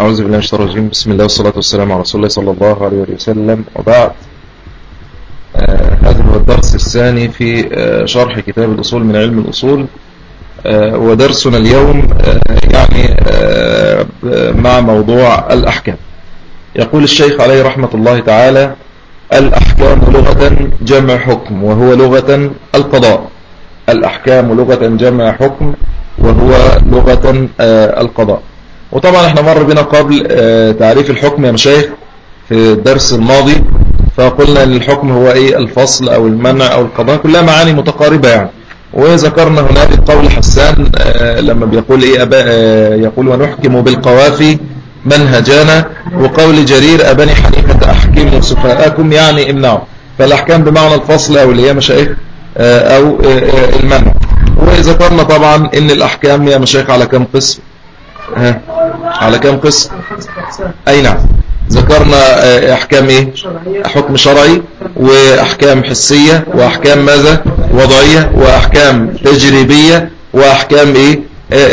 أعوذ بالله من الشيطان الرجيم. بسم الله والصلاة والسلام على رسول الله صلى الله عليه وسلم. وبعد آه هذا هو الدرس الثاني في آه شرح كتاب الأصول من علم الأصول. آه ودرسنا اليوم آه يعني آه مع موضوع الأحكام. يقول الشيخ عليه رحمة الله تعالى الأحكام لغة جمع حكم وهو لغة القضاء. الأحكام لغة جمع حكم وهو لغة آه القضاء. وطبعا إحنا مر بنا قبل آه تعريف الحكم يا مشايخ في الدرس الماضي فقلنا إن الحكم هو إيه؟ الفصل أو المنع أو القضاء كلها معاني متقاربة يعني. وذكرنا هناك قول حسان آه لما بيقول إيه؟ أبا آه يقول ونحكم بالقوافي منهجانا وقول جرير أبني حنيفة أحكموا سفاءكم يعني امنعوا. فالأحكام بمعنى الفصل أو اللي هي مشايخ أو المنع. وذكرنا طبعا إن الأحكام يا مشايخ على كم قسم؟ ها. على كم قسم؟ أي نعم ذكرنا أحكام إيه؟ حكم شرعي وأحكام حسية وأحكام ماذا؟ وضعية وأحكام تجريبية وأحكام إيه؟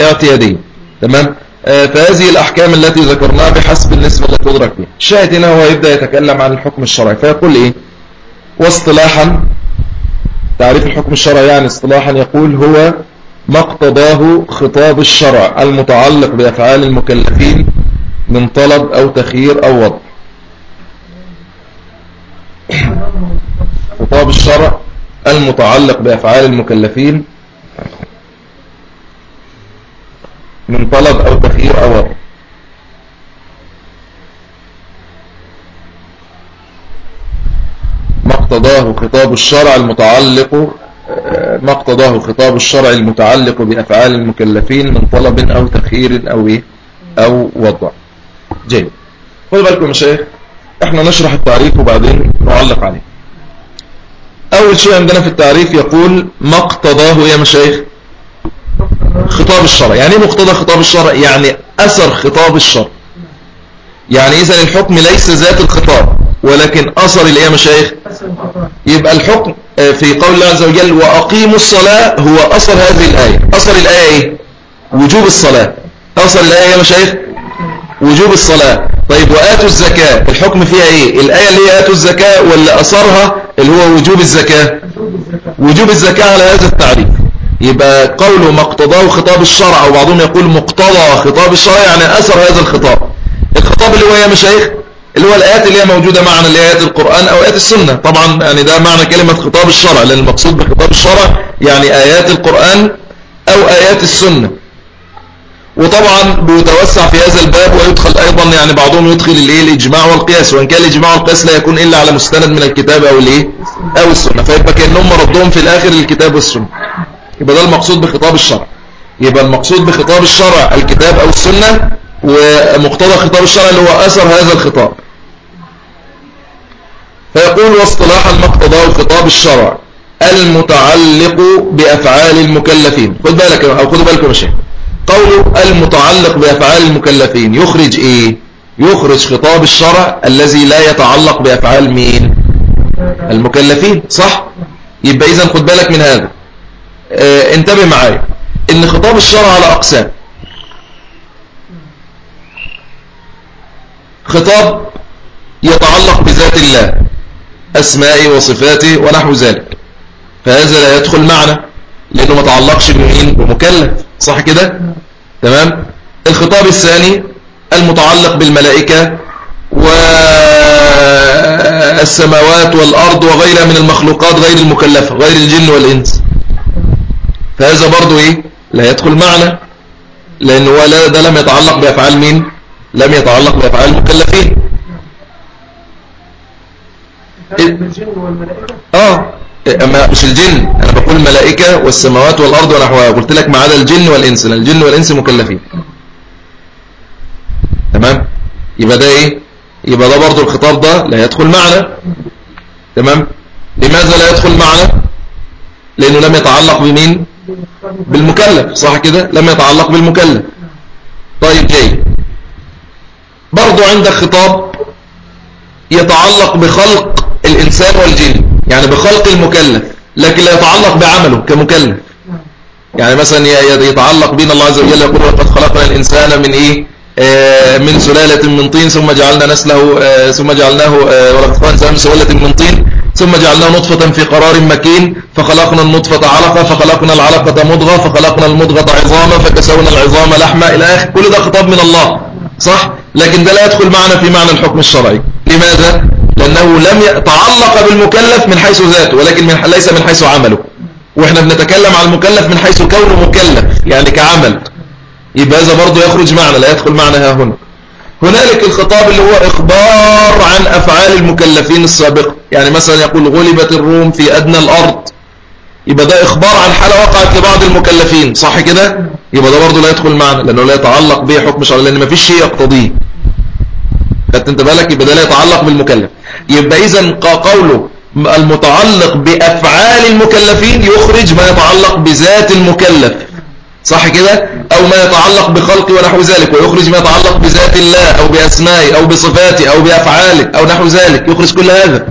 اعتيادية. تمام؟ فهذه الأحكام التي ذكرناها بحسب النسبة التي تدرك بها الشاهد هنا هو يبدأ يتكلم عن الحكم الشرعي. فيقول إيه؟ واصطلاحا تعريف الحكم الشرعي يعني اصطلاحا يقول هو ما اقتضاه خطاب الشرع المتعلق بأفعال المكلفين من طلب أو تخيير أو وضع. خطاب الشرع المتعلق بأفعال المكلفين من طلب أو تخيير أو وضع. ما اقتضاه خطاب الشرع المتعلق ما اقتضاه خطاب الشرع المتعلق بأفعال المكلفين من طلب أو تخيير أو إيه؟ أو وضع. جيد. خذوا بالكم يا شيخ إحنا نشرح التعريف وبعدين نعلق عليه. أول شيء عندنا في التعريف يقول ما اقتضاه يا مشايخ خطاب الشرع. يعني إيه مقتضى خطاب الشرع؟ يعني أثر خطاب الشرع. يعني إذا الحكم ليس ذات الخطاب ولكن أثر اللي يا مشايخ يبقى الحكم في قول الله عز وجل وأقيموا الصلاة هو أثر هذه الآية. أثر الآية إيه؟ وجوب الصلاة. أثر الآية يا مشايخ؟ وجوب الصلاة. طيب وآتوا الزكاة. الحكم فيها إيه؟ الآية اللي هي آتوا الزكاة ولا أثرها اللي هو وجوب الزكاة. وجوب الزكاة على هذا التعريف. يبقى قوله ما اقتضاه خطاب الشرع وبعضهم يقول مقتضى خطاب الشرع يعني أثر هذا الخطاب. الخطاب اللي هو يا مشايخ؟ اللي هو الآيات اللي هي موجودة معنا اللي هي آيات القرآن أو آيات السنة. طبعا يعني ده معنى كلمة خطاب الشرع لأن المقصود بخطاب الشرع يعني آيات القرآن أو آيات السنة. وطبعا بيتوسع في هذا الباب ويدخل أيضا يعني بعضهم يدخل الإيه؟ الإجماع والقياس. وإن كان الإجماع والقياس لا يكون إلا على مستند من الكتاب أو الإيه؟ أو السنة. فيبقى كأنهم ردهم في الآخر للكتاب والسنة. يبقى ده المقصود بخطاب الشرع. يبقى المقصود بخطاب الشرع الكتاب أو السنة ومقتضى خطاب الشرع اللي هو أثر هذا الخطاب. فيقول واصطلاحا ما اقتضاه خطاب الشرع المتعلق بأفعال المكلفين. خد بالك أو خدوا بالكم شيخ. قوله المتعلق بأفعال المكلفين يخرج إيه؟ يخرج خطاب الشرع الذي لا يتعلق بأفعال مين؟ المكلفين صح؟ يبقى إذا خد بالك من هذا. آه انتبه معايا. إن خطاب الشرع على أقسام. خطاب يتعلق بذات الله. أسمائه وصفاته ونحو ذلك. فهذا لا يدخل معنا لأنه ما تعلقش بمين؟ بمكلف. صح كده؟ تمام؟ الخطاب الثاني المتعلق بالملائكة والسماوات والأرض وغيرها من المخلوقات غير المكلفة غير الجن والإنس. فهذا برضو إيه؟ لا يدخل معنا لأنه لا ده لم يتعلق بأفعال مين؟ لم يتعلق بأفعال المكلفين. آه. أما مش الجن. أنا بقول الملائكة والسماوات والأرض ونحوها. قلت لك ما عدا الجن والإنس. لأن الجن والإنس مكلفين. تمام؟ يبقى ده إيه؟ يبقى ده برضو الخطاب ده لا يدخل معنا. تمام؟ لماذا لا يدخل معنا؟ لأنه لم يتعلق بمين؟ بالمكلف. صح كده؟ لم يتعلق بالمكلف. طيب جاي. برضو عندك خطاب يتعلق بخلق الإنسان والجن يعني بخلق المكلف لكن لا يتعلق بعمله كمكلف. يعني مثلا يتعلق بنا الله عز وجل يقول لقد خلقنا الإنسان من إيه؟ آه، من سلالة من طين ثم جعلنا نسله آه، ثم جعلناه ولقد من سلالة من طين ثم جعلناه نطفة في قرار مكين فخلقنا النطفة علقة فخلقنا العلقة مضغة فخلقنا المضغة عظاما فكسونا العظام لحمة إلى آخر كل ده خطاب من الله صح؟ لكن ده لا يدخل معنا في معنى الحكم الشرعي. لماذا؟ لأنه لم يتعلق بالمكلف من حيث ذاته ولكن من ليس من حيث عمله. وإحنا بنتكلم عن المكلف من حيث كونه مكلف يعني كعمل. يبقى هذا برضه يخرج معنا لا يدخل معنا ها هنا. هنالك الخطاب اللي هو إخبار عن أفعال المكلفين السابقة. يعني مثلا يقول غلبت الروم في أدنى الأرض. يبقى ده إخبار عن حالة وقعت لبعض المكلفين. صح كده؟ يبقى ده برضه لا يدخل معنا لأنه لا يتعلق به حكم شرعي لأن ما فيش شيء يقتضيه. خدت انت بالك؟ يبقى ده لا يتعلق بالمكلف. يبقى إذا قوله المتعلق بأفعال المكلفين يخرج ما يتعلق بذات المكلف. صح كده؟ أو ما يتعلق بخلق ونحو ذلك ويخرج ما يتعلق بذات الله أو بأسمائه أو بصفاته أو بأفعاله أو نحو ذلك. يخرج كل هذا.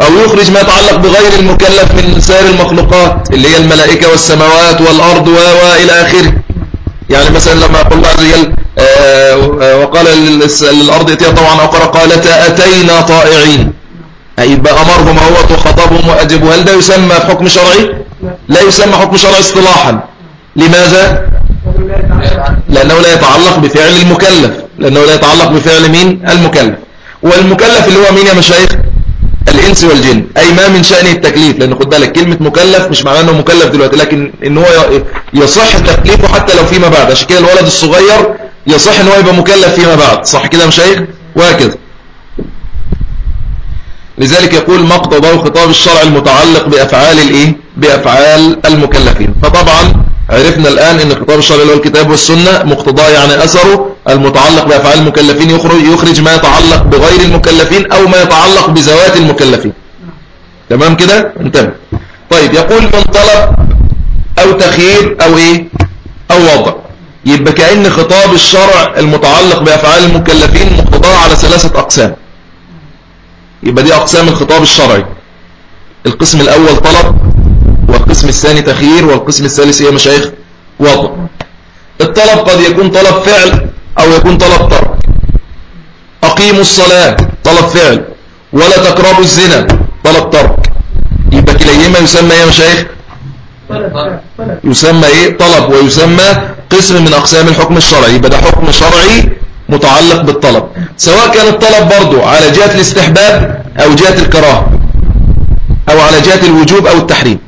أو يخرج ما يتعلق بغير المكلف من سائر المخلوقات اللي هي الملائكة والسماوات والأرض وإلى آخره. يعني مثلا لما يقول الله عز وجل وقال للأرض اتيا طبعا أو قالتا أتينا طائعين. يبقى أمرهم هو وخطبهم وأجبوا هل ده يسمى حكم شرعي؟ لا يسمى حكم شرعي اصطلاحا. لماذا؟ لأنه لا يتعلق بفعل المكلف. لأنه لا يتعلق بفعل مين؟ المكلف. والمكلف اللي هو مين يا مشايخ؟ الإنس والجن. أي ما من شأن التكليف لأن خد بالك كلمة مكلف مش معناه أنه مكلف دلوقتي لكن إن هو يصح تكليفه حتى لو فيما بعد. عشان كده الولد الصغير يصح أن هو يبقى مكلف فيما بعد. صح كده يا مشايخ؟ وهكذا لذلك يقول مقتضى خطاب الشرع المتعلق بأفعال الإيه؟ بأفعال المكلفين. فطبعا عرفنا الآن أن خطاب الشرع اللي هو الكتاب والسنة مقتضاه يعني أثره المتعلق بأفعال المكلفين. يخرج, يخرج ما يتعلق بغير المكلفين أو ما يتعلق بذوات المكلفين. تمام كده؟ انتبه. طيب يقول من طلب أو تخيير أو إيه؟ أو وضع. يبقى كأن خطاب الشرع المتعلق بأفعال المكلفين مقتضاه على ثلاثة أقسام. يبقى دي أقسام الخطاب الشرعي. القسم الأول طلب والقسم الثاني تخيير والقسم الثالث هي مشايخ وضع. الطلب قد يكون طلب فعل أو يكون طلب ترك. أقيموا الصلاة طلب فعل. ولا تقربوا الزنا طلب ترك. يبقى كليهما يسمى يا مشايخ؟ يسمى إيه؟ طلب. ويسمى قسم من أقسام الحكم الشرعي يبقى ده حكم شرعي متعلق بالطلب. سواء كان الطلب برضو على جهة الاستحباب أو جهة الكراهة أو على جهة الوجوب أو التحريم.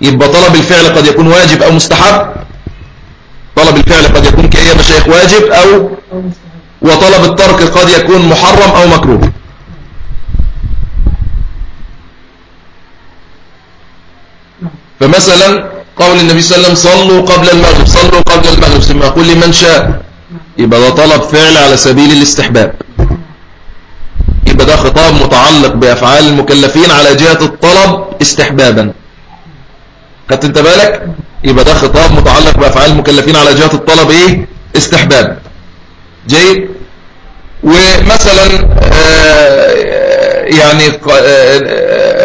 يبقى طلب الفعل قد يكون واجب أو مستحب. طلب الفعل قد يكون كأي مشايخ واجب أو وطلب الترك قد يكون محرم أو مكروه. فمثلا قول النبي صلى الله عليه وسلم صلوا قبل المغرب صلوا قبل المغرب. ثم يقول لمن شاء يبقى ده طلب فعل على سبيل الاستحباب. يبقى ده خطاب متعلق بأفعال المكلفين على جهة الطلب استحبابا. خدت انت بالك؟ يبقى ده خطاب متعلق بأفعال المكلفين على جهة الطلب إيه؟ استحباب. جيد؟ ومثلا آه، يعني آه،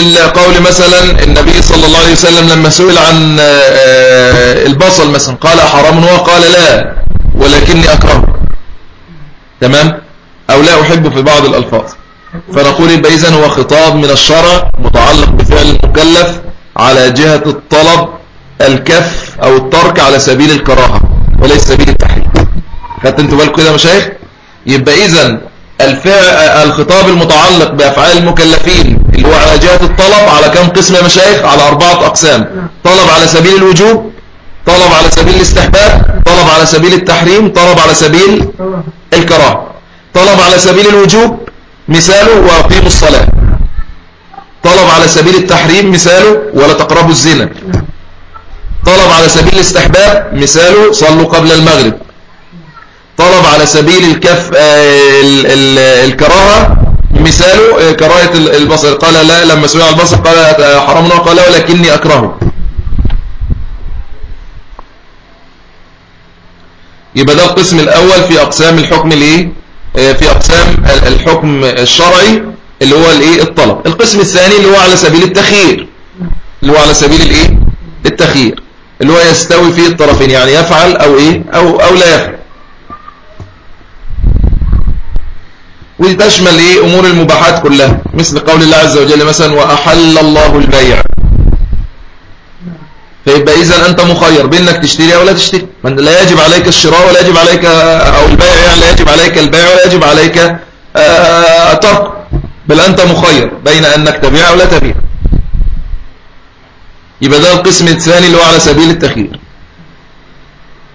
قول قول مثلا النبي صلى الله عليه وسلم لما سئل عن آه، البصل مثلا قال حرام هو؟ قال لا ولكني أكرهه. تمام؟ أو لا أحب في بعض الألفاظ. فنقول يبقى إذن هو خطاب من الشرع متعلق بفعل المكلف على جهة الطلب الكف أو الترك على سبيل الكراهة وليس سبيل التحريم. خدت أنتوا بالكم كده مشايخ؟ يبقى إذن الخطاب المتعلق بأفعال المكلفين اللي هو على جهة الطلب على كم قسم يا مشايخ؟ على أربعة أقسام. طلب على سبيل الوجوب طلب على سبيل الاستحباب طلب على سبيل التحريم طلب على سبيل الكراهة. طلب على سبيل الوجوب مثاله وأقيموا الصلاة. طلب على سبيل التحريم مثاله ولا تقربوا الزنا. طلب على سبيل الاستحباب مثاله صلوا قبل المغرب. طلب على سبيل الكف آه، الكراهة مثاله آه، كراهة البصر. قال لا لما عن البصر قال آه، حرام قال ولكني أكرهه. يبقى ده القسم الأول في أقسام الحكم الإيه؟ في أقسام الحكم الشرعي اللي هو الإيه؟ الطلب. القسم الثاني اللي هو على سبيل التخيير. اللي هو على سبيل الإيه؟ التخيير. اللي هو يستوي فيه الطرفين يعني يفعل أو إيه؟ أو, أو لا يفعل. ودي تشمل إيه أمور المباحات كلها مثل قول الله عز وجل مثلا وأحل الله البيع فيبقى إذا أنت مخير بأنك تشتري أو لا تشتري من لا يجب عليك الشراء ولا يجب عليك أو البيع يعني لا يجب عليك البيع ولا يجب عليك ترك بل أنت مخير بين أنك تبيع أو لا تبيع يبقى ده القسم الثاني اللي هو على سبيل التخيير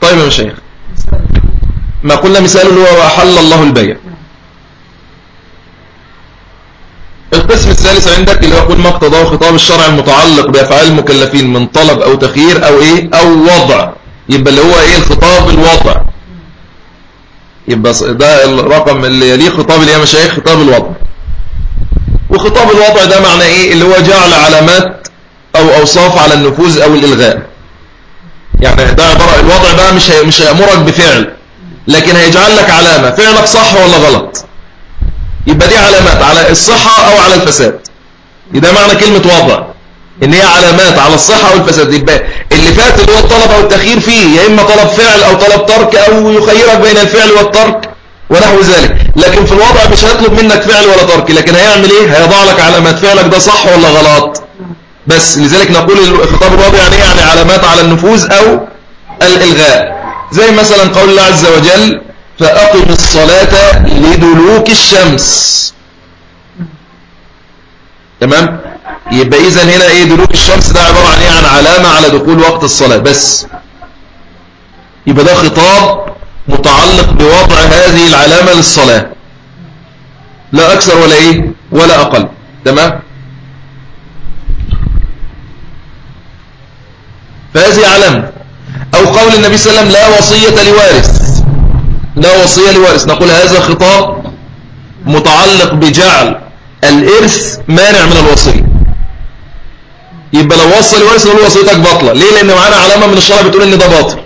طيب يا مشايخ ما قلنا مثال اللي هو أحل الله البيع القسم الثالث عندك اللي هو يقول ما اقتضاه خطاب الشرع المتعلق بأفعال المكلفين من طلب أو تخيير أو إيه؟ أو وضع. يبقى اللي هو إيه؟ الخطاب الوضع. يبقى ده الرقم اللي يليه خطاب اللي يا مشايخ خطاب الوضع. وخطاب الوضع ده معنى إيه؟ اللي هو جعل علامات أو أوصاف على النفوذ أو الإلغاء. يعني ده عبارة الوضع ده مش مش هيأمرك بفعل لكن هيجعل لك علامة. فعلك صح ولا غلط؟ يبقى دي علامات على الصحة أو على الفساد. ده معنى كلمة وضع إن هي علامات على الصحة أو الفساد. يبقى اللي فات اللي هو الطلب أو التخيير فيه يا إما طلب فعل أو طلب ترك أو يخيرك بين الفعل والترك ونحو ذلك. لكن في الوضع مش هيطلب منك فعل ولا ترك لكن هيعمل إيه؟ هيضع لك علامات فعلك ده صح ولا غلط؟ بس لذلك نقول الخطاب الوضع يعني يعني علامات على النفوذ أو الإلغاء. زي مثلا قول الله عز وجل فأقم الصلاة لدلوك الشمس. تمام؟ يبقى إذا هنا إيه؟ دلوك الشمس ده عبارة عن إيه؟ عن علامة على دخول وقت الصلاة بس. يبقى ده خطاب متعلق بوضع هذه العلامة للصلاة. لا أكثر ولا إيه؟ ولا أقل. تمام؟ فهذه علامة. أو قول النبي صلى الله عليه وسلم لا وصية لوارث. لا وصية لوارث نقول هذا خطاب متعلق بجعل الإرث مانع من الوصية. يبقى لو وصى لوارث نقول وصيتك باطلة. ليه؟ لأن معانا علامة من الشرع بتقول إن ده باطل.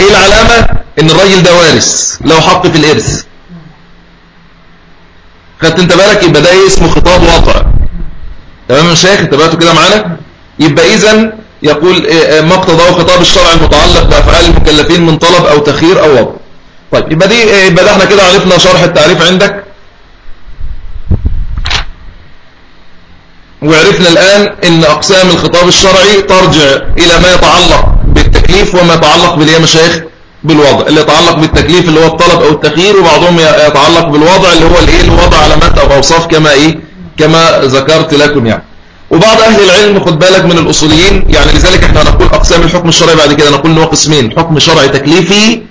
إيه العلامة؟ إن الراجل ده وارث. لو حق في الإرث. خدت أنت بالك؟ يبقى ده إيه اسمه خطاب وضع تمام يا شيخ؟ انتبهتوا كده معانا؟ يبقى إذا يقول إيه، إيه، ما اقتضاه خطاب الشرع المتعلق بأفعال المكلفين من طلب أو تخير أو وضع. طيب يبقى دي يبقى ده إحنا كده عرفنا شرح التعريف عندك. وعرفنا الآن إن أقسام الخطاب الشرعي ترجع إلى ما يتعلق بالتكليف وما يتعلق باليا مشايخ بالوضع اللي يتعلق بالتكليف اللي هو الطلب أو التخيير وبعضهم يتعلق بالوضع اللي هو الإيه؟ الوضع علامات أو أوصاف كما إيه؟ كما ذكرت لكم يعني. وبعض أهل العلم خد بالك من الأصوليين يعني لذلك إحنا نقول أقسام الحكم الشرعي بعد كده نقول إن هو قسمين حكم شرعي تكليفي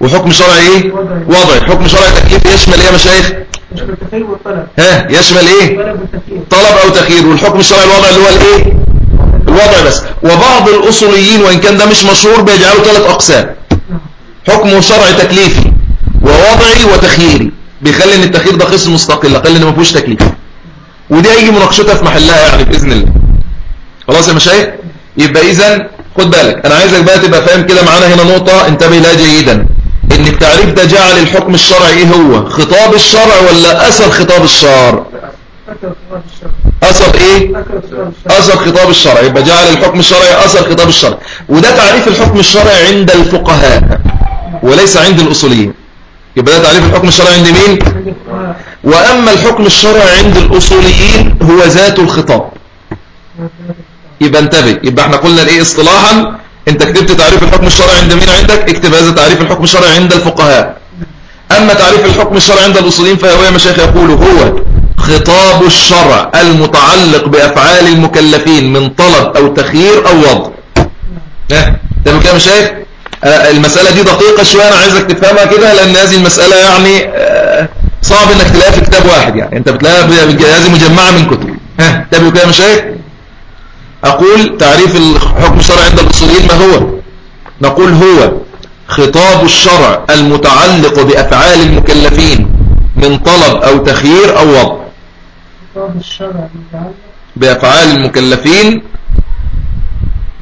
وحكم شرعي إيه؟ وضعي حكم شرعي تكليفي يشمل إيه يا مشايخ؟ ها؟ يشمل إيه؟ طلب أو تخيير والحكم الشرعي الوضعي اللي هو الإيه؟ الوضع بس. وبعض الأصوليين وإن كان ده مش مشهور بيجعلوا ثلاث أقسام. حكم شرعي تكليفي ووضعي وتخييري. بيخلي إن التخيير ده قسم مستقل أقل إن ما فيهوش تكليف. ودي هيجي مناقشتها في محلها يعني بإذن الله. خلاص يا مشايخ؟ يبقى اذا خد بالك. أنا عايزك بقى تبقى فاهم كده معانا هنا نقطة. انتبه لها جيدا. إن التعريف ده جعل الحكم الشرعي إيه هو؟ خطاب الشرع ولا أثر خطاب الشرع أثر إيه؟ أثر خطاب الشرع. يبقى جعل الحكم الشرعي أثر خطاب الشرع. وده تعريف الحكم الشرعي عند الفقهاء وليس عند الأصوليين. يبقى ده تعريف الحكم الشرعي عند مين؟ وأما الحكم الشرعي عند الأصوليين هو ذات الخطاب. يبقى انتبه. يبقى إحنا قلنا الإيه؟ اصطلاحا انت كتبت تعريف الحكم الشرعي عند مين عندك؟ اكتب هذا تعريف الحكم الشرعي عند الفقهاء. أما تعريف الحكم الشرعي عند الأصوليين فهو يا مشايخ يقول هو خطاب الشرع المتعلق بأفعال المكلفين من طلب أو تخيير أو وضع. ها؟ تمام كده يا مشايخ؟ آه، المسألة دي دقيقة شوية أنا عايزك تفهمها كده لأن هذه المسألة يعني آه، صعب إنك تلاقيها في كتاب واحد يعني. أنت بتلاقيها هذه مجمعة من كتب. ها؟ تابعوا كده يا مشايخ؟ أقول تعريف الحكم الشرعي عند الأصوليين ما هو؟ نقول هو خطاب الشرع المتعلق بأفعال المكلفين من طلب أو تخيير أو وضع. خطاب الشرع المتعلق بأفعال المكلفين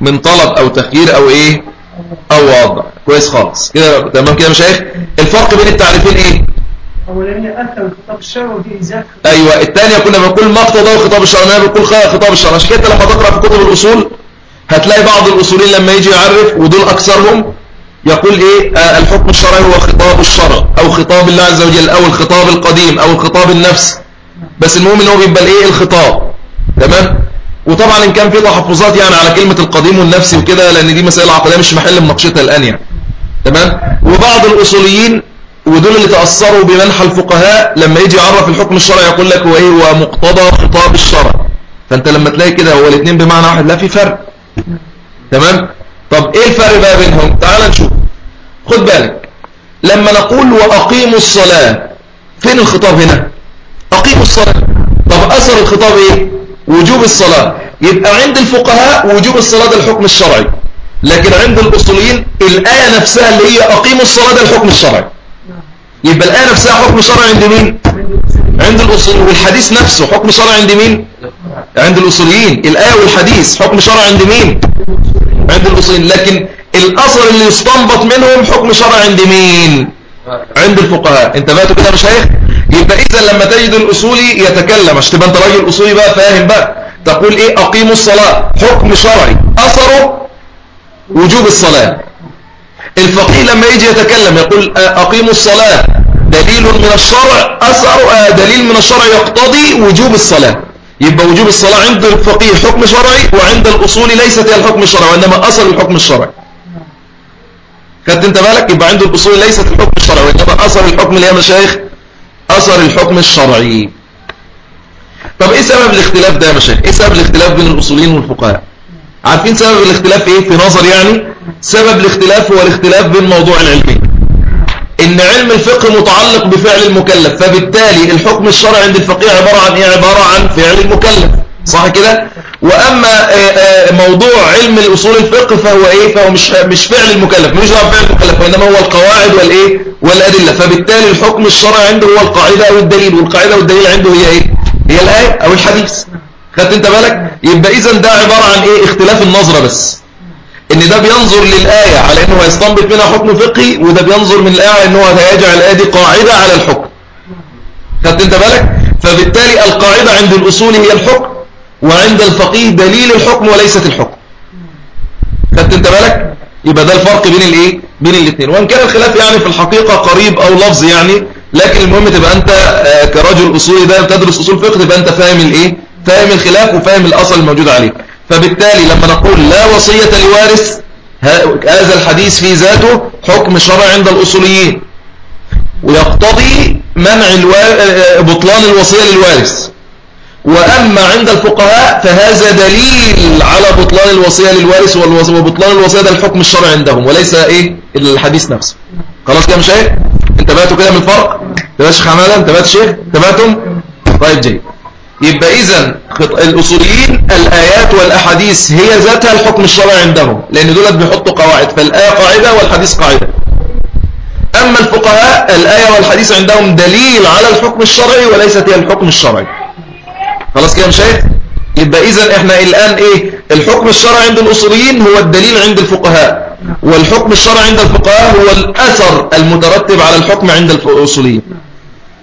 من طلب أو تخيير أو إيه؟ أو وضع. كويس خالص. كده تمام كده مشايخ الفرق بين التعريفين إيه؟ اولاني أثر خطاب الشرع أيوه. الثانية كنا بنقول ما اقتضاه خطاب الشرع ما بنقول خطاب الشرع. عشان كده لما تقرأ في كتب الأصول هتلاقي بعض الأصولين لما يجي يعرف ودول أكثرهم يقول إيه؟ آه الحكم الشرعي هو خطاب الشرع أو خطاب الله عز وجل أو الخطاب القديم أو الخطاب النفس. بس المهم إن هو بيبقى الإيه؟ الخطاب. تمام؟ وطبعا إن كان في تحفظات يعني على كلمة القديم والنفسي وكده لأن دي مسائل عقلية مش محل مناقشتها الآن يعني. تمام؟ وبعض الأصوليين ودول اللي تأثروا بمنح الفقهاء لما يجي يعرف الحكم الشرعي يقول لك هو إيه هو مقتضى خطاب الشرع. فأنت لما تلاقي كده هو الاثنين بمعنى واحد لا في فرق. تمام؟ طب إيه الفرق بقى بينهم؟ تعال نشوف. خد بالك. لما نقول وأقيموا الصلاة فين الخطاب هنا؟ أقيموا الصلاة. طب أثر الخطاب إيه؟ وجوب الصلاة. يبقى عند الفقهاء وجوب الصلاة ده الحكم الشرعي. لكن عند الأصوليين الآية نفسها اللي هي أقيموا الصلاة ده الحكم الشرعي. يبقى الآية نفسها حكم شرعي عند مين؟ عند الأصول. والحديث نفسه حكم شرعي عند مين؟ عند الأصوليين. الآية والحديث حكم شرعي عند مين؟ عند الأصوليين. لكن الأثر اللي يستنبط منهم حكم شرعي عند مين؟ عند الفقهاء. انتبهتوا كده يا مشايخ؟ يبقى إذا لما تجد الأصولي يتكلم. عشان تبقى انت راجل أصولي بقى فاهم بقى. تقول إيه؟ أقيموا الصلاة. حكم شرعي. أثره وجوب الصلاة. الفقيه لما يجي يتكلم يقول أقيموا الصلاة. دليل من الشرع أثر دليل من الشرع يقتضي وجوب الصلاة. يبقى وجوب الصلاة عند الفقيه حكم شرعي وعند الأصول ليست هي الحكم الشرعي وإنما أثر الحكم الشرعي. خدت أنت بالك؟ يبقى عند الأصول ليست الحكم الشرعي وإنما أثر الحكم اللي يا مشايخ أثر الحكم الشرعي. طب إيه سبب الاختلاف ده يا مشايخ إيه سبب الاختلاف بين الأصولين والفقهاء؟ عارفين سبب الاختلاف إيه؟ في نظر يعني؟ سبب الاختلاف هو الاختلاف بين موضوع العلمين إن علم الفقه متعلق بفعل المكلف فبالتالي الحكم الشرعي عند الفقيه عبارة عن إيه؟ عبارة عن فعل المكلف. صح كده؟ وأما آه، آه، موضوع علم الأصول الفقه فهو إيه؟ فهو مش مش فعل المكلف. مش بفعل المكلف وإنما هو القواعد والإيه؟ والأدلة. فبالتالي الحكم الشرعي عنده هو القاعدة أو الدليل والقاعدة والدليل عنده هي إيه؟ هي الآية أو الحديث. خدت انت بالك؟ يبقى إذا ده عبارة عن إيه؟ اختلاف النظرة بس. إن ده بينظر للآية على إنه يستنبط منها حكم فقهي وده بينظر من الآية إنه هيجعل الآية دي قاعدة على الحكم. خدت انت بالك؟ فبالتالي القاعدة عند الأصول هي الحكم وعند الفقيه دليل الحكم وليست الحكم. خدت انت بالك؟ يبقى ده الفرق بين الإيه؟ بين الاثنين وإن كان الخلاف يعني في الحقيقة قريب أو لفظ يعني لكن المهم تبقى أنت آه، كرجل أصولي ده بتدرس أصول فقه تبقى أنت فاهم الإيه؟ فاهم الخلاف وفاهم الأصل الموجود عليه. فبالتالي لما نقول لا وصية لوارث هذا الحديث في ذاته حكم شرع عند الأصوليين. ويقتضي منع بطلان الوصية للوارث. وأما عند الفقهاء فهذا دليل على بطلان الوصية للوارث وبطلان الوصية ده الحكم الشرعي عندهم. وليس إيه؟ الحديث نفسه. خلاص كده مش انتبهتوا كده من الفرق؟ انتبهت شيخ حمادة؟ انتبهت شيخ؟ انتبهتم؟ طيب جيد. يبقى إذا الأصوليين الآيات والأحاديث هي ذاتها الحكم الشرعي عندهم لأن دولت بيحطوا قواعد فالآية قاعدة والحديث قاعدة. أما الفقهاء الآية والحديث عندهم دليل على الحكم الشرعي وليست هي الحكم الشرعي. خلاص كده مش شايف يبقى إذا إحنا الآن إيه؟ الحكم الشرعي عند الأصوليين هو الدليل عند الفقهاء والحكم الشرعي عند الفقهاء هو الأثر المترتب على الحكم عند الأصوليين.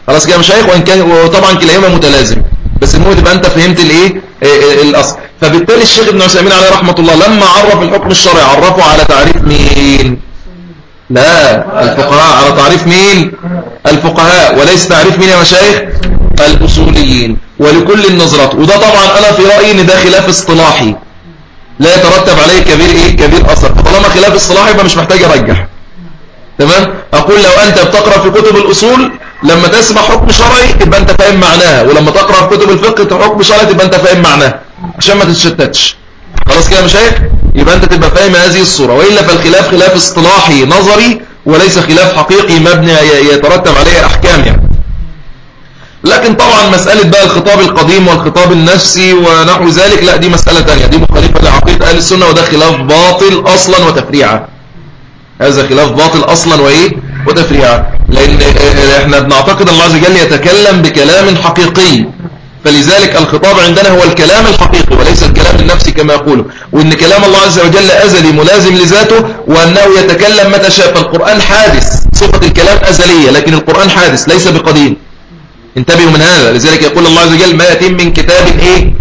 خلاص كده مش شايف وإن كان وطبعا كلاهما متلازم. بس المهم تبقى انت فهمت الايه؟ آه، آه، الاصل. فبالتالي الشيخ ابن عثيمين عليه رحمة الله لما عرف الحكم الشرعي عرفه على تعريف مين؟ لا الفقهاء. على تعريف مين؟ الفقهاء. وليس تعريف مين يا مشايخ؟ الأصوليين. ولكل النظرات. وده طبعا أنا في رأيي إن ده خلاف اصطلاحي. لا يترتب عليه كبير إيه؟ كبير أثر. طالما خلاف اصطلاحي يبقى مش محتاج أرجح. تمام؟ أقول لو أنت بتقرأ في كتب الأصول لما تسمع حكم شرعي تبقى أنت فاهم معناها ولما تقرأ في كتب الفقه حكم شرعي تبقى أنت فاهم معناها عشان ما تتشتتش. خلاص كده مش هيك يبقى أنت تبقى فاهم هذه الصورة. وإلا فالخلاف خلاف اصطلاحي نظري وليس خلاف حقيقي مبني يترتب عليه أحكام يعني. لكن طبعا مسألة بقى الخطاب القديم والخطاب النفسي ونحو ذلك لا دي مسألة تانية. دي مخالفة لعقيدة أهل السنة وده خلاف باطل أصلا وتفريعا. هذا خلاف باطل أصلا وإيه؟ وتفريعا. لأن إحنا بنعتقد الله عز وجل يتكلم بكلام حقيقي. فلذلك الخطاب عندنا هو الكلام الحقيقي وليس الكلام النفسي كما يقوله وإن كلام الله عز وجل أزلي ملازم لذاته وأنه يتكلم متى شاء. فالقرآن حادث صفة الكلام أزلية لكن القرآن حادث ليس بقديم. انتبهوا من هذا. لذلك يقول الله عز وجل ما يتم من كتاب إيه؟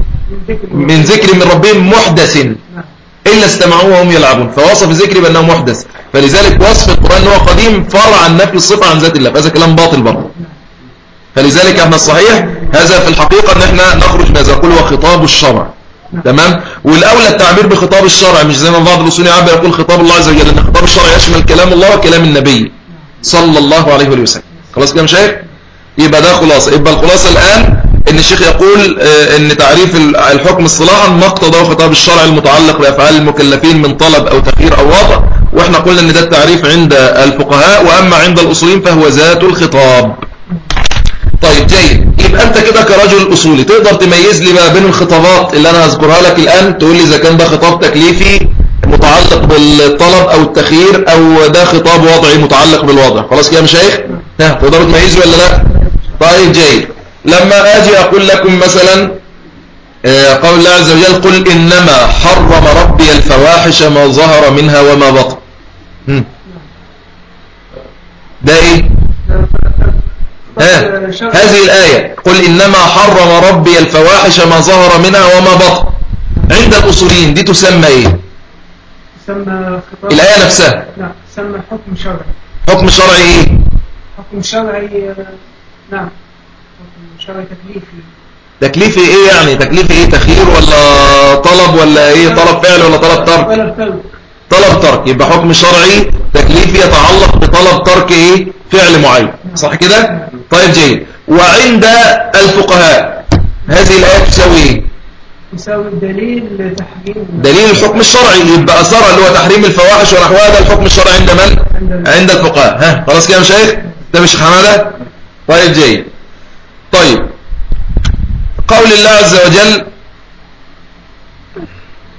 من ذكر من ربهم محدث إلا استمعوه وهم يلعبون. فوصف الذكر بأنه محدث. فلذلك وصف القرآن هو قديم فرع عن نفي الصفة عن ذات الله. فهذا كلام باطل برضه. فلذلك أحنا الصحيح هذا في الحقيقة إن إحنا نخرج ما يقول هو خطاب الشرع. تمام؟ والأولى التعبير بخطاب الشرع. مش زي ما بعض الأصوليين يعبر يقول خطاب الله عز وجل. إن خطاب الشرع يشمل كلام الله وكلام النبي صلى الله عليه وسلم. خلاص كده شايف؟ يبقى ده خلاصة. يبقى الخلاصة الآن إن الشيخ يقول آه، إن تعريف الحكم اصطلاحا مقتضى خطاب الشرع المتعلق بأفعال المكلفين من طلب أو تخيير أو وضع. وإحنا قلنا ان ده التعريف عند الفقهاء واما عند الاصوليين فهو ذات الخطاب. طيب جيد. يبقى انت كده كرجل اصولي تقدر تميز لي بقى بين الخطابات اللي أنا هذكرها لك الآن؟ تقول لي إذا كان ده خطاب تكليفي متعلق بالطلب أو التخيير أو ده خطاب وضعي متعلق بالوضع. خلاص كده يا مشايخ؟ ها تقدروا تميزوا ولا لا؟ طيب جيد. لما آجي أقول لكم مثلا آه، قول الله عز وجل قل إنما حرم ربي الفواحش ما ظهر منها وما بطن. ده إيه؟ ها هذه الآية. قل إنما حرم ربي الفواحش ما ظهر منها وما بطن. عند الأصولين دي تسمى إيه؟ تسمى الآية نفسها. نعم تسمى حكم شرعي. حكم شرعي إيه؟ حكم شرعي آه، نعم. حكم شرعي تكليفي. تكليفي إيه يعني؟ تكليفي إيه؟ تخيير ولا طلب ولا إيه؟ طلب فعل ولا طلب ترك؟ طلب. ترك طلب ترك يبقى حكم شرعي تكليفي يتعلق بطلب ترك إيه؟ فعل معين. صح كده؟ طيب جيد. وعند الفقهاء هذه الآية تساوي إيه؟ تساوي دليل تحريم دليل الحكم الشرعي يبقى أثر اللي هو تحريم الفواحش ونحوها ده الحكم الشرعي عند من؟ عند الفقهاء. ها خلاص كده يا شيخ؟ ده مش حمادة؟ طيب جيد. طيب. قول الله عز وجل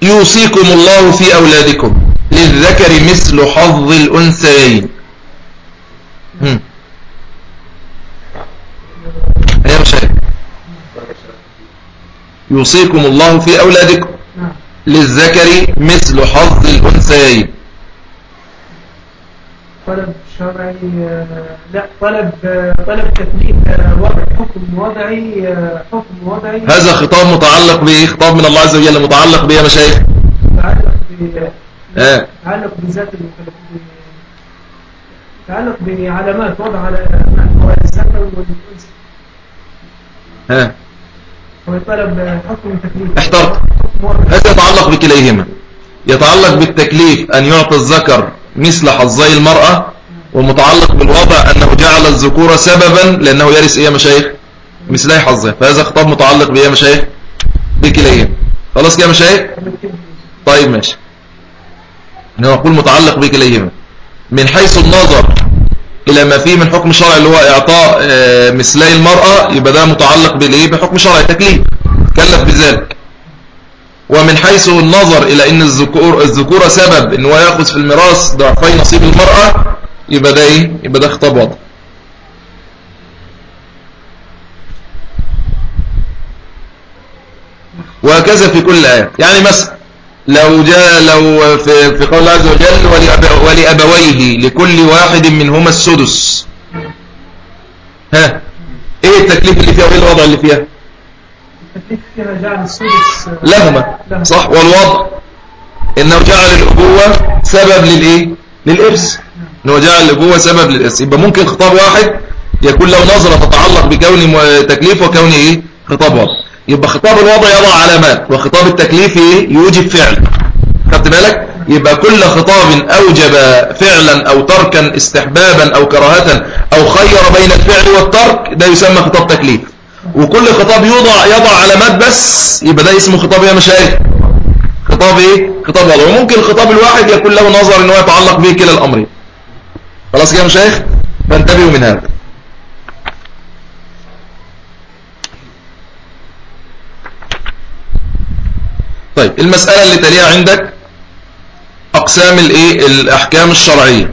يوصيكم الله في أولادكم. للذكر مثل حظ الأنثيين. يا مشاهد يوصيكم الله في أولادكم. للذكر مثل حظ الأنثيين. طلب شرعي لا طلب طلب تكليف وضع حكم وضعي حكم وضعي. هذا خطاب متعلق بايه خطاب من الله عز وجل متعلق بايه يا مشايخ. متعلق آه. متعلق بذات يتعلق بعلامات وضع على الذكر والانثى ها هو طلب حكم تكليف. احترت. هذا يتعلق بكليهما. يتعلق بالتكليف أن يعطي الذكر مثل حظي المرأة ومتعلق بالوضع أنه جعل الذكور سببا لأنه يرث إيه مشايخ مثلي حظه فهذا خطاب متعلق بإيه مشايخ بكليهما. خلاص كده يا مشايخ؟ طيب ماشي. نقول متعلق بكليهما من حيث النظر إلى ما فيه من حكم شرعي اللي هو إعطاء آه، مثلي المرأة يبقى ده متعلق بالإيه بحكم شرعي تكليف. تكلف بذلك. ومن حيث النظر إلى أن الذكور الذكورة سبب أن هو يأخذ في الميراث ضعفي نصيب المرأة يبقى ده إيه؟ يبقى ده خطاب وضع وهكذا في كل آية. يعني مثلا لو جاء لو في, في قول الله عز وجل ولأبويه لكل واحد منهما السدس. ها؟ إيه التكليف اللي فيها؟ وايه الوضع اللي فيها؟ لهما. صح؟ والوضع؟ إنه جعل الأبوة سبب للإيه؟ للارث إنه جعل الأبوة سبب للارث يبقى ممكن خطاب واحد يكون له نظرة تتعلق بكون تكليف وكون إيه؟ خطاب وضع يبقى خطاب الوضع يضع علامات وخطاب التكليف يوجب فعل. خدت بالك؟ يبقى كل خطاب أوجب فعلا أو تركا استحبابا أو كراهة أو خير بين الفعل والترك ده يسمى خطاب تكليف. وكل خطاب يوضع يضع علامات بس يبقى ده اسمه خطاب يا مشايخ؟ خطاب إيه؟ خطاب وضع وممكن الخطاب الواحد يكون له نظر إن هو يتعلق به كلا الأمرين. خلاص كده يا مشايخ؟ فانتبهوا من هذا. طيب المسألة اللي تليها عندك أقسام الإيه؟ الأحكام الشرعية.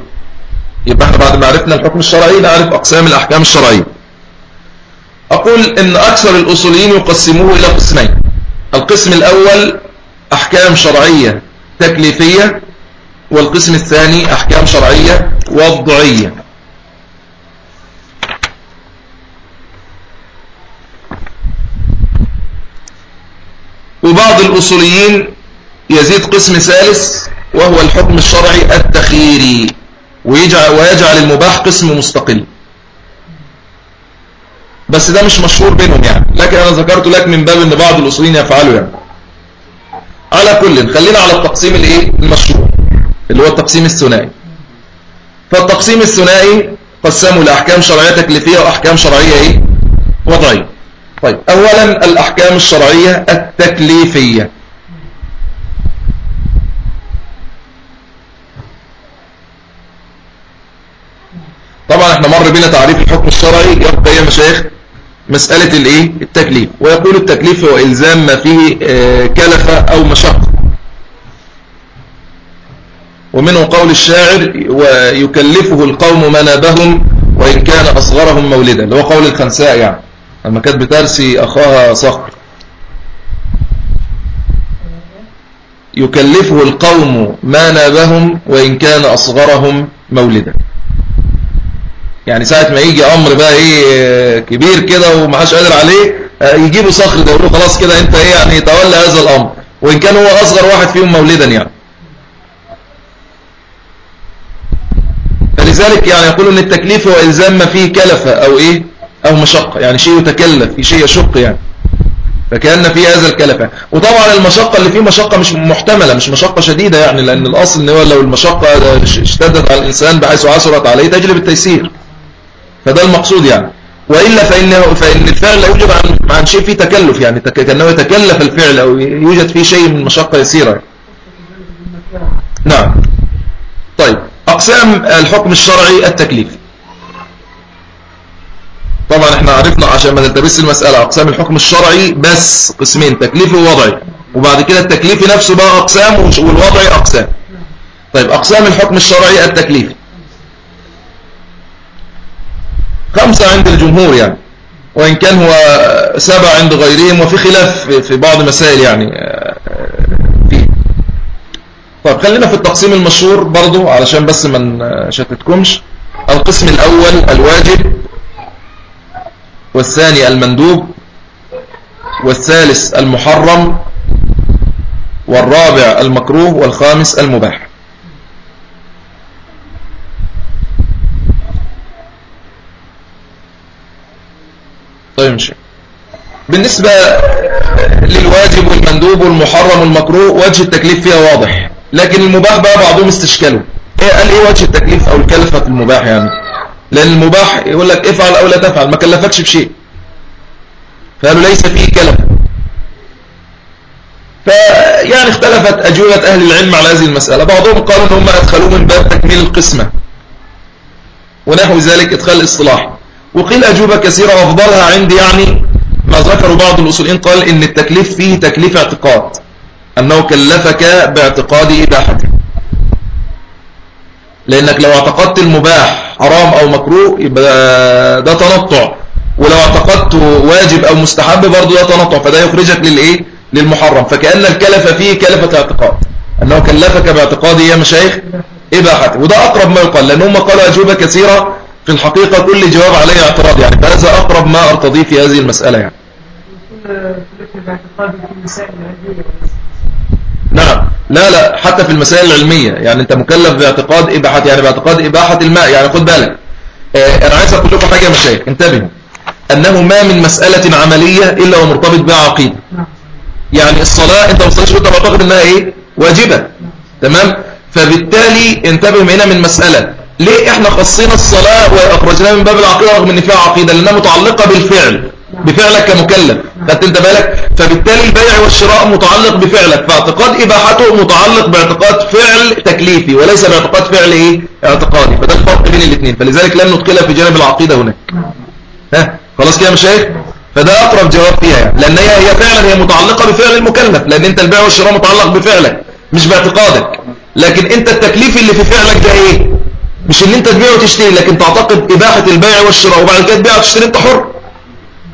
يبقى إحنا بعد ما عرفنا الحكم الشرعي نعرف أقسام الأحكام الشرعية. أقول إن أكثر الأصوليين يقسموه إلى قسمين. القسم الأول أحكام شرعية تكليفية والقسم الثاني أحكام شرعية وضعية. الأصوليين يزيد قسم ثالث وهو الحكم الشرعي التخييري ويجعل, ويجعل المباح قسم مستقل. بس ده مش مشهور بينهم يعني. لكن أنا ذكرت لك من باب أن بعض الأصولين يفعلوا يعني. على كل خلينا على التقسيم الإيه؟ المشهور اللي هو التقسيم الثنائي. فالتقسيم الثنائي قسموا لأحكام شرعية تكليفية وأحكام شرعية إيه؟ وضعية. طيب أولا الأحكام الشرعية التكليفية. طبعا إحنا مر بنا تعريف الحكم الشرعي يبقى يا مشايخ مسألة الإيه؟ التكليف. ويقول التكليف هو إلزام ما فيه آه، كلفة أو مشقة. ومنه قول الشاعر ويكلفه القوم منابهم وإن كان أصغرهم مولدا. اللي هو قول الخنساء يعني. لما كانت بترسي أخاها صخر يكلفه القوم ما نابهم وإن كان أصغرهم مولدا. يعني ساعة ما يجي أمر بقى إيه كبير كده ومحاش قادر عليه يجيبوا صخر ده يقولوا خلاص كده أنت إيه يعني تولى هذا الأمر. وإن كان هو أصغر واحد فيهم مولدا يعني. فلذلك يعني يقول إن التكليف هو إلزام ما فيه كلفة أو إيه أو مشقة يعني شيء يتكلف في شيء يشق يعني. فكأن في هذا الكلفة وطبعا المشقة اللي فيه مشقة مش محتملة مش مشقة شديدة يعني لأن الأصل إن هو لو المشقة اشتدت على الإنسان بحيث عثرت عليه تجلب التيسير. فده المقصود يعني. وإلا فإنه فإن الفعل لا يوجد عن, عن شيء فيه تكلف يعني كأنه يتكلف الفعل أو يوجد فيه شيء من مشقة يسيرة. نعم. طيب. أقسام الحكم الشرعي التكليف. طبعا إحنا عرفنا عشان ما نلتبس المسألة أقسام الحكم الشرعي بس قسمين تكليفي ووضعي وبعد كده التكليفي نفسه بقى أقسام والوضعي أقسام. طيب أقسام الحكم الشرعي التكليفي خمسة عند الجمهور يعني. وإن كان هو سبع عند غيرهم وفي خلاف في بعض مسائل يعني فيه. طيب خلينا في التقسيم المشهور برضو علشان بس ما نشتتكمش. القسم الأول الواجب والثاني المندوب والثالث المحرم والرابع المكروه والخامس المباح. طيب مشي. بالنسبة للواجب والمندوب والمحرم والمكروه وجه التكليف فيها واضح لكن المباح بقى بعضهم استشكاله إيه قال إيه وجه التكليف أو الكلفة في المباح يعني؟ لأن المباح يقول لك افعل أو لا تفعل ما كلفكش بشيء. فقالوا ليس فيه كلفة فيعني اختلفت أجوبة أهل العلم على هذه المسألة. بعضهم قالوا ان هم أدخلوه من باب تكميل القسمة ونحو ذلك إدخال الاصطلاح. وقيل أجوبة كثيرة وأفضلها عندي يعني ما ذكروا بعض الأصولين قال إن التكليف فيه تكليف اعتقاد أنه كلفك باعتقاد إباحته لأنك لو اعتقدت المباح حرام أو مكروه يبقى ده تنطع. ولو اعتقدت واجب أو مستحب برضه ده تنطع فده يخرجك للإيه؟ للمحرم. فكأن الكلفة فيه كلفة اعتقاد. أنه كلفك باعتقاد يا مشايخ إباحته وده أقرب ما يقال لأن هم قالوا أجوبة كثيرة في الحقيقة كل جواب عليه اعتراض يعني. فهذا أقرب ما أرتضيه في هذه المسألة يعني. نعم. لا لا حتى في المسائل العلمية. يعني أنت مكلف باعتقاد إباحة يعني باعتقاد إباحة الماء. يعني خد بالك. آه أنا عايز أقول لكم حاجة يا مشايخ. انتبهوا. أنه ما من مسألة عملية إلا ومرتبط بها عقيدة. يعني الصلاة أنت ما تصليش وأنت معتقد أنها إيه؟ واجبة. تمام؟ فبالتالي انتبه هنا من مسألة. ليه إحنا خصينا الصلاة وأخرجناها من باب العقيدة رغم إن فيها عقيدة؟ لأنها متعلقة بالفعل. بفعلك كمكلف. خدت انت بالك؟ فبالتالي البيع والشراء متعلق بفعلك فاعتقاد إباحته متعلق باعتقاد فعل تكليفي وليس باعتقاد فعل إيه؟ اعتقادي. فده الفرق بين الاثنين فلذلك لن ندخلها في جانب العقيدة هناك. ها؟ خلاص كده يا مشايخ؟ فده اقرب جواب فيها يعني. لأن هي هي فعلا هي متعلقة بفعل المكلف. لأن أنت البيع والشراء متعلق بفعلك مش باعتقادك. لكن أنت التكليف اللي في فعلك ده إيه؟ مش إن أنت تبيع وتشتري لكن تعتقد إباحة البيع والشراء وبعد كده تبيع وتشتري أنت حر.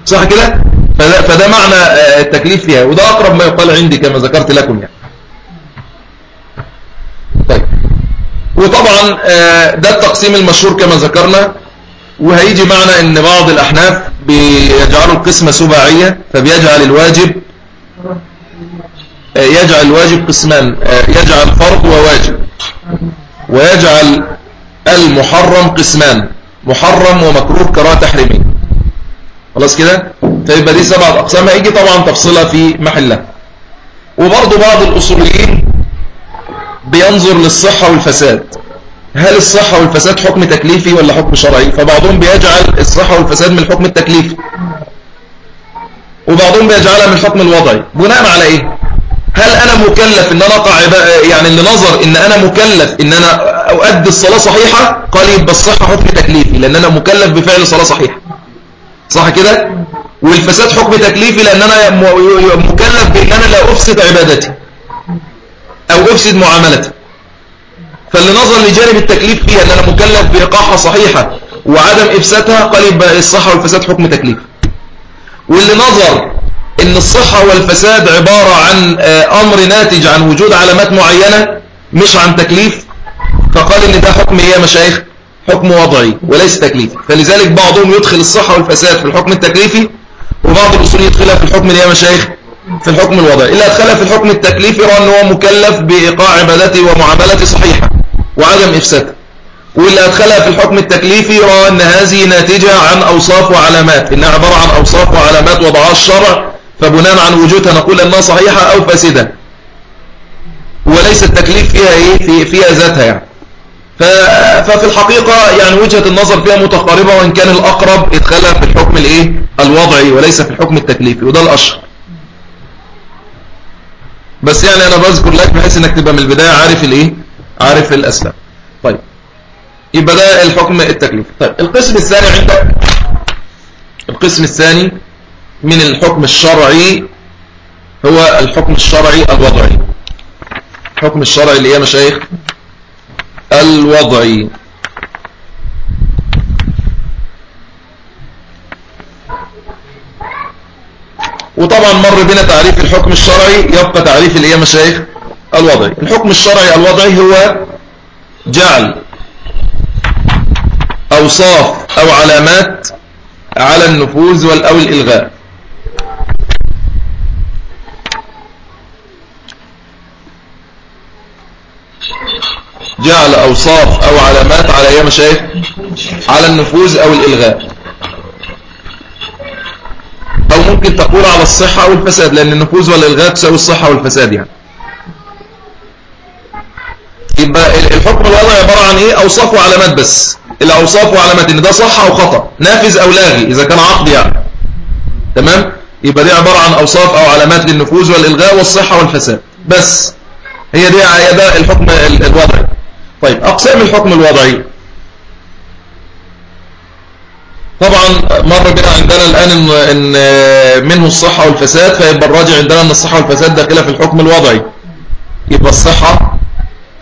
صح كده؟ فده, فده معنى التكليف فيها. وده أقرب ما يقال عندي كما ذكرت لكم يعني. طيب. وطبعا ده التقسيم المشهور كما ذكرنا. وهيجي معنا إن بعض الأحناف بيجعلوا القسمة سباعية فبيجعل الواجب يجعل الواجب قسمان يجعل فرض وواجب. ويجعل المحرم قسمان محرم ومكروه كراهه تحريميه خلاص كده؟ فيبقى دي سبعة أقسام. هيجي طبعا تفصيلها في محلها وبرضه بعض الأصوليين بينظر للصحة والفساد. هل الصحة والفساد حكم تكليفي ولا حكم شرعي؟ فبعضهم بيجعل الصحة والفساد من الحكم التكليفي وبعضهم بيجعلها من الحكم الوضعي. بناء على إيه؟ هل أنا مكلف إن أنا أقع يعني اللي نظر إن أنا مكلف إن أنا أؤدي الصلاة صحيحة؟ قال يبقى الصحة حكم تكليفي لأن أنا مكلف بفعل صلاة صحيحة. صح كده؟ والفساد حكم تكليفي لأن أنا مكلف بأن أنا لا أفسد عبادتي أو أفسد معاملتي. فاللي نظر لجانب التكليف فيها ان أنا مكلف بإيقاعها صحيحة وعدم إفسادها قال يبقى الصحة والفساد حكم تكليف. واللي نظر إن الصحة والفساد عبارة عن آه، أمر ناتج عن وجود علامات معينة مش عن تكليف فقال إن ده حكم إيه يا مشايخ؟ حكم وضعي وليس تكليفي. فلذلك بعضهم يدخل الصحة والفساد في الحكم التكليفي وبعض الأصول يدخلها في الحكم يا مشايخ في الحكم الوضعي. إلا أدخلها في الحكم التكليفي رأى أنه مكلف بإيقاع عبادته ومعاملته صحيحة وعدم إفسادها واللي أدخلها في الحكم التكليفي رأى أن هذه ناتجة عن أوصاف وعلامات إنها عبارة عن أوصاف وعلامات وضعها الشرع فبناء عن وجودها نقول أنها صحيحة أو فاسدة. وليس التكليف فيها إيه؟ في فيها ذاتها يعني. ففي الحقيقة يعني وجهة النظر فيها متقاربة وإن كان الأقرب ادخلها في الحكم الإيه؟ الوضعي وليس في الحكم التكليفي وده الأشهر. بس يعني أنا بذكر لك بحيث إنك تبقى من البداية عارف الإيه؟ عارف الأسباب. طيب. يبقى ده الحكم التكليفي. طيب. القسم الثاني عندك؟ القسم الثاني من الحكم الشرعي هو الحكم الشرعي الوضعي. الحكم الشرعي اللي هي مشايخ الوضعي وطبعا مر بنا تعريف الحكم الشرعي يبقى تعريف اللي هي مشايخ الوضعي الحكم الشرعي الوضعي هو جعل أوصاف أو علامات على النفوذ أو الإلغاء. جعل أوصاف أو علامات على أي مشايخ على النفوذ أو الإلغاء. أو ممكن تقول على الصحة أو الفساد لأن النفوذ والإلغاء تساوي الصحة والفساد يعني. يبقى الحكم الوضعي عبارة عن إيه؟ أوصاف وعلامات بس. الأوصاف وعلامات إن ده صح أو خطأ. نافذ أو لاغي إذا كان عقد يعني. تمام؟ يبقى دي عبارة عن أوصاف أو علامات للنفوذ والإلغاء والصحة والفساد. بس. هي دي ده الحكم الوضعي. طيب أقسام الحكم الوضعي. طبعا مر بنا عندنا الآن إن, منه الصحة والفساد فيبقى الراجع عندنا أن الصحة والفساد داخلة في الحكم الوضعي. يبقى الصحة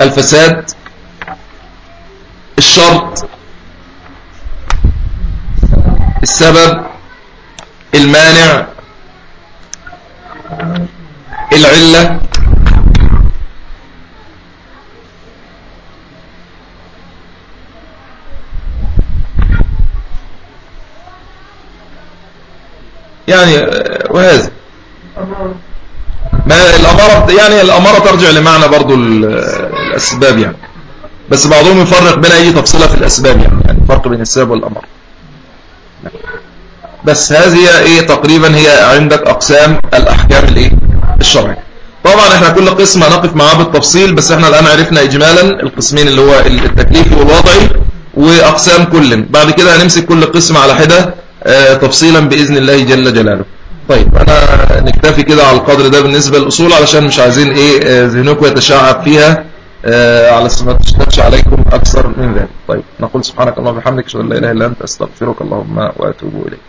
الفساد الشرط السبب المانع العلة. يعني وهذا. ما الأمارة يعني الأمارة ترجع لمعنى برضو الأسباب يعني. بس بعضهم يفرق بين أي تفصيلة في الأسباب يعني يعني فرق بين السبب والأمر بس هذه إيه تقريبا هي عندك أقسام الأحكام الإيه؟ الشرعية. طبعا إحنا كل قسم هنقف معاه بالتفصيل بس إحنا الآن عرفنا إجمالا القسمين اللي هو التكليفي والوضعي وأقسام كل. بعد كده هنمسك كل قسم على حدة تفصيلا بإذن الله جل جلاله. طيب أنا نكتفي كده على القدر ده بالنسبة للأصول علشان مش عايزين إيه آه، ذهنكم يتشعب فيها آه، على ما تشتكش عليكم أكثر من ذلك. طيب نقول سبحانك اللهم وبحمدك أشهد أن لا إله إلا أنت أستغفرك اللهم وأتوب إليك.